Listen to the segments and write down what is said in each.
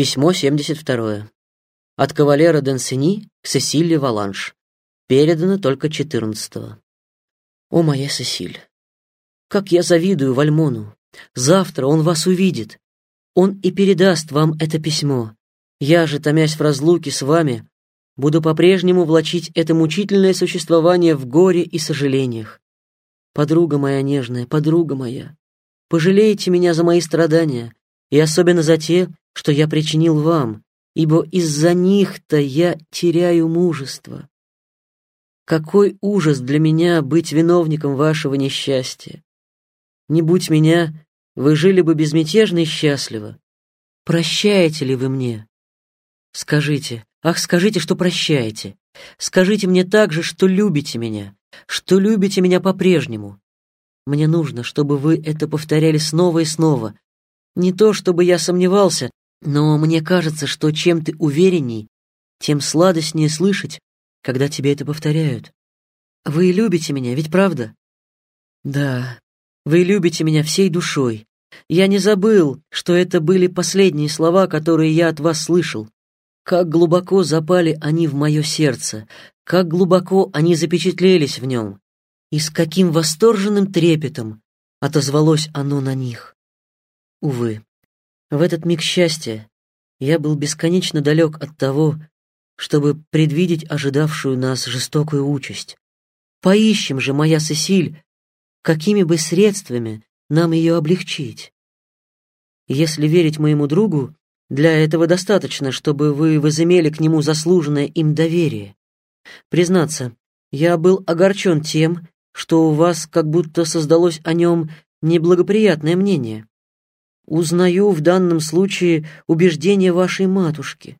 Письмо 72. От кавалера Денсени к Сесиле Валанш. Передано только 14-го. О, моя Сесиль, как я завидую Вальмону. Завтра он вас увидит. Он и передаст вам это письмо. Я же, томясь в разлуке с вами, буду по-прежнему влачить это мучительное существование в горе и сожалениях. Подруга моя нежная, подруга моя, пожалейте меня за мои страдания, и особенно за те, что я причинил вам, ибо из-за них-то я теряю мужество. Какой ужас для меня быть виновником вашего несчастья! Не будь меня, вы жили бы безмятежно и счастливо. Прощаете ли вы мне? Скажите, ах, скажите, что прощаете. Скажите мне также, что любите меня, что любите меня по-прежнему. Мне нужно, чтобы вы это повторяли снова и снова. Не то, чтобы я сомневался, но мне кажется, что чем ты уверенней, тем сладостнее слышать, когда тебе это повторяют. Вы любите меня, ведь правда? Да, вы любите меня всей душой. Я не забыл, что это были последние слова, которые я от вас слышал. Как глубоко запали они в мое сердце, как глубоко они запечатлелись в нем, и с каким восторженным трепетом отозвалось оно на них. Увы, в этот миг счастья я был бесконечно далек от того, чтобы предвидеть ожидавшую нас жестокую участь. Поищем же, моя Сесиль, какими бы средствами нам ее облегчить. Если верить моему другу, для этого достаточно, чтобы вы возымели к нему заслуженное им доверие. Признаться, я был огорчен тем, что у вас как будто создалось о нем неблагоприятное мнение. Узнаю в данном случае убеждение вашей матушки.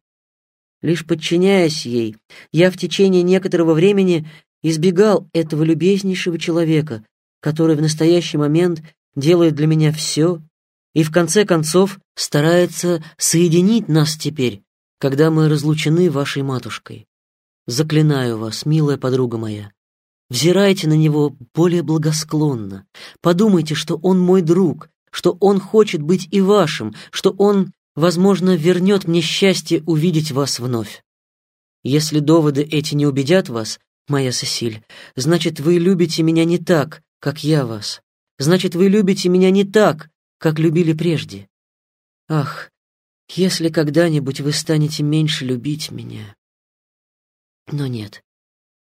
Лишь подчиняясь ей, я в течение некоторого времени избегал этого любезнейшего человека, который в настоящий момент делает для меня все и в конце концов старается соединить нас теперь, когда мы разлучены вашей матушкой. Заклинаю вас, милая подруга моя, взирайте на него более благосклонно, подумайте, что он мой друг, что он хочет быть и вашим, что он, возможно, вернет мне счастье увидеть вас вновь. Если доводы эти не убедят вас, моя Сесиль, значит, вы любите меня не так, как я вас. Значит, вы любите меня не так, как любили прежде. Ах, если когда-нибудь вы станете меньше любить меня. Но нет,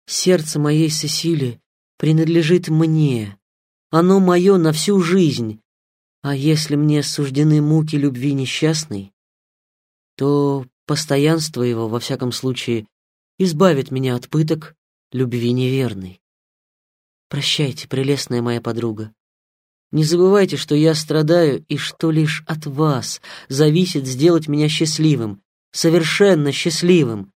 сердце моей Сесили принадлежит мне. Оно мое на всю жизнь. А если мне суждены муки любви несчастной, то постоянство его, во всяком случае, избавит меня от пыток любви неверной. Прощайте, прелестная моя подруга. Не забывайте, что я страдаю и что лишь от вас зависит сделать меня счастливым, совершенно счастливым.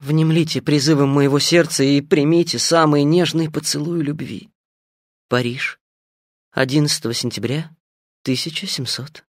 Внемлите призывом моего сердца и примите самый нежный поцелуй любви. Париж, 11 сентября 1700.